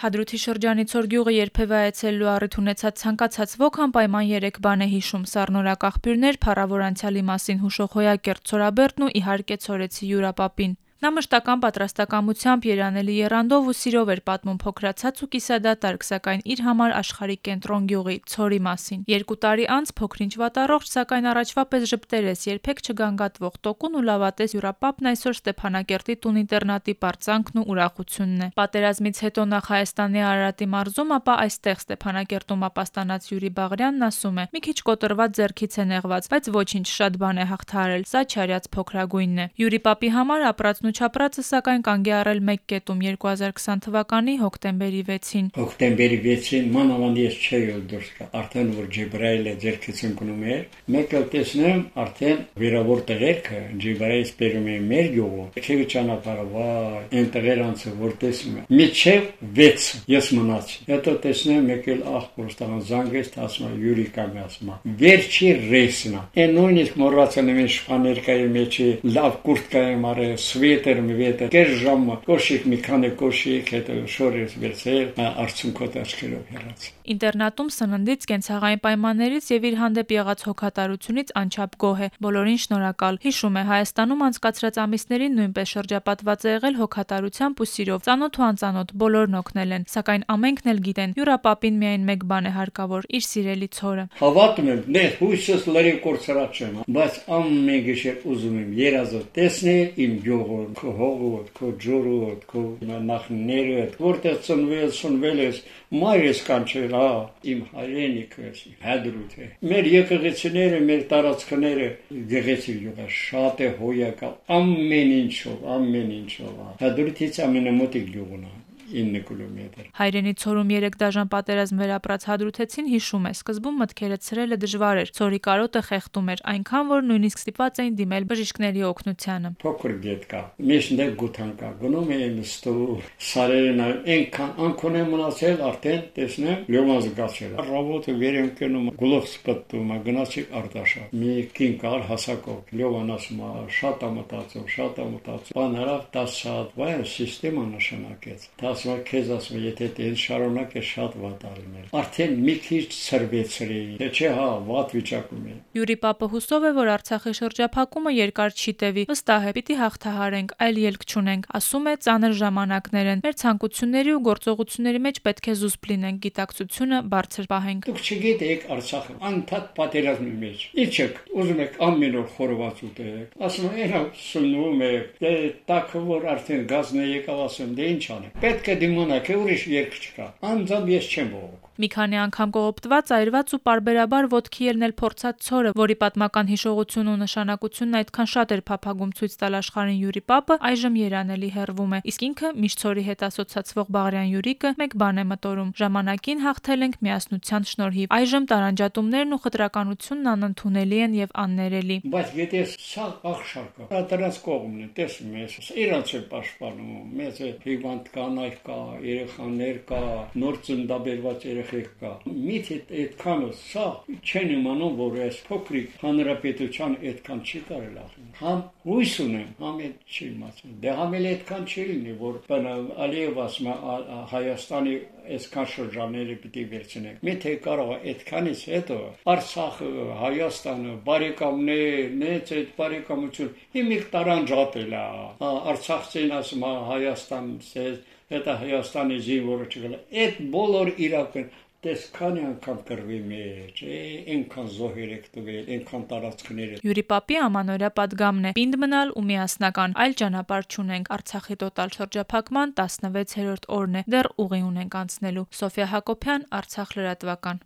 Հադրութի շրջանի Ցոր գյուղը երբևէ այցելելու առիթ ունեցած ցանկացած ոք անպայման երեք բան է հիշում՝ սառնորակ աղբյուրներ, փառավոր անցյալի մասին հուշող հոյակերտ ցորաբերդն ու իհարկե ցորեցի Յուրապապին։ Նա մշտական պատրաստակամությամբ, երանելի եռանդով ու սիրով էր պատմում փոքրացած ու կիսադատարկ, սակայն իր համար աշխարհիկ կենտրոն գյուղի՝ Ցորի մասին։ Երկու տարի անց փոքր-ինչ վատառողջ, սակայն առաջվա պես ժպտերես, երբեք չգանգատվող տոկուն ու լավատես Յուրապապն այսօր Ստեփանակերտի տուն-ինտերնատի պարծանքն ու ուրախությունն է։ Պատերազմից հետո նախ Հայաստանի Արարատի մարզում, ապա այստեղ Ստեփանակերտում ապաստանած Յուրի Բաղրյանն ասում է. «Մի քիչ կոտրված ձեռքից է նեղված, բայց ոչինչ, շատ բան է հաղթահարել, սա չարյաց փոքրագույնն է»։ Յուրի Պապի համար ապրածն ու չապրածը սակայն կանգ է առել մեկ կետում 2020 թվականի հոկտեմբերի 6-ին։ Հոկտեմբերի 6-ին մանավանդ ես չէի դուրս գա, արդեն որ Ջիբրայելը ձեռքից ընկնում էր, մեկ էլ տեսնեմ արդեն վերավոր տղերքը Ջիբրայից բերում են մեր գյուղը, քեւ ճանապարհը, վայ, այն տղեր անցը որ տեսնում եմ։ Միջև 6 ես մնացի։ Հետո տեսնեմ մեկ էլ ախ Ռուստան զանգեց, ասում է Յուրի կամ ասում է։ Վերջի ռեյսնա։ Այն նույնիսկ մոռացել եմ շփաներկայի մեջ լավ կուրտկա եմ արել, սվետեր մի վետը, կես ժամ կոշիկ մի քանի կոշիկ, հետո շորից վերցել, արցունքոտ աչքերով հեռաց։ Ինտերնատում սննդից, կենցաղային պայմաններից եւ իր հանդեպ եղած հոգատարությունից անչափ գոհ է։ Բոլորին շնորհակալ։ Հիշում է Հայաստանում անցկացրած ամիսներին նույնպես շրջապատված է եղել հոգատարությամբ ու սիրով։ Ծանոթ ու անծանոթ բոլորն օգնել են, սակայն ամենքն էլ գիտեն, Յուրապապին միայն մեկ բան է հարկավոր՝ իր սիրելի ցորը։ Հավատում եմ, դե հույսս լրի կորցրած չեմ, բայց ամեն գիշեր ուզում եմ երազը տեսնել իմ գյուղը, քո հողը, քո ջուրը, քո նախները, որտեղ ծնվել, ծնվել ես, մայրս կանչել, հա, իմ հայրենիքը, հադրութ է։ Մեր եկեղեցիները, մեր տարածքները գեղեցիկ յուղը, շատ է հոյակալ, ամեն ինչով, ամեն ինչով։ Հադրութից ամենամոտիկ գյուղն է։ 9 կիլոմետր։ Հայրենի ցորում 3 դաժան պատերազմ վերապրած հադրութեցին հիշում է, սկզբում մտքերը ցրելը դժվար էր։ Ցորի կարոտը խեղդում էր, այնքան որ նույնիսկ ստիպված էին դիմել բժիշկների օգնությանը։ Փոքր գետ կա։ Միշտ դե գութան կա։ Գնում էին ստու սարերն այնքան անքուն է մնացել, արդեն տեսնեմ լյոմազ գացել։ Ռոբոտը վերեմ կնում գլուխ սպտում, գնացի Արտաշա։ Մի կին կար հասակով։ Լյովան ասում է, շատ է մտածում, շատ է մտածում։ Բան հրավ 10 սաատ վայ սիստեմա նշանակեց։ 10 ասում եմ, քեզ ասում եմ, եթե դեն շարունակ է շատ վատ արինել։ Արդեն մի քիչ ծրվեցրի, թե չէ հա, վատ վիճակում է։ Յուրի Պապը հուսով է, որ Արցախի շրջափակումը երկար չի տևի։ Վստահ է, պիտի հաղթահարենք, այլ ելք չունենք։ Ասում է, ծանր ժամանակներ են։ Մեր ցանկությունների ու գործողությունների մեջ պետք է զուսպ լինենք, գիտակցությունը բարձր պահենք։ Դուք չգիտեք Արցախը անթադ պատերազմի մեջ։ Իչեք, ուզում եք ամեն օր խորոված ուտեք։ Ասում եմ, «Էհա, սնվում եք, դե տակը որ արդեն գազն է եկավ, ասում, դե ինչ անեմ։ Պետք კედიმონაქე ურიშ ერქჩკა. ამ ძაბ ეს ჩემო. Մի քանի անգամ կողոպտված, այրված ու parberabar ոտքի ելնել փորձած ցորը, որի պատմական հիշողությունն ու նշանակությունն այդքան շատ էր փափագում ցույց տալ աշխարհին Յուրի Պապը, այժմ երանելի հերվում է։ Իսկ ինքը միշտ ցորի հետ ասոցացվող Բաղրյան Յուրիկը մեկ բան է մտորում. ժամանակին հաղթել ենք միասնության շնորհիվ։ Այժմ տարանջատումներն ու խտրականությունն անընդունելի են եւ աններելի։ Բայց եթե սա աղշակը, դրանց կողմն է, տեսնում ես, իրանց է պաշտպանում, մեծ է հիվանդ կանայք կա, երեխաներ կա, նոր ծննդաբերված երեխեք կա։ Միթե այդքանը սա չեն իմանում, որ այս փոքրիկ հանրապետության այդքան չի կարել ախին։ Համ հույս ունեմ, համ այդ չի իմացել։ Դե համ էլ այդքան չի լինի, որ Ալիև ասում է Հայաստանի այսքան շրջանները պիտի վերցնենք։ Միթե կարող այդքանից հետո Արցախը, Հայաստանը, բարեկամներ, նեց այդ բարեկամություն հիմիկ տարանջատել է։ Արցախցին ասում է հետա Հայաստանի զինվորը չգլա։ Այդ բոլոր իրական տես քանի անգամ կրվի մեջ, այնքան զոհեր եք տվել, այնքան տարածքներ։ Յուրի Պապի ամանորյա падգամն է։ Պինդ մնալ ու միասնական այլ ճանապարհ չունենք։ Արցախի տոտալ շրջափակման 16-րդ օրն է։ Դեռ ուղի ունենք անցնելու։ Սոֆիա Հակոբյան, Արցախ լրատվական։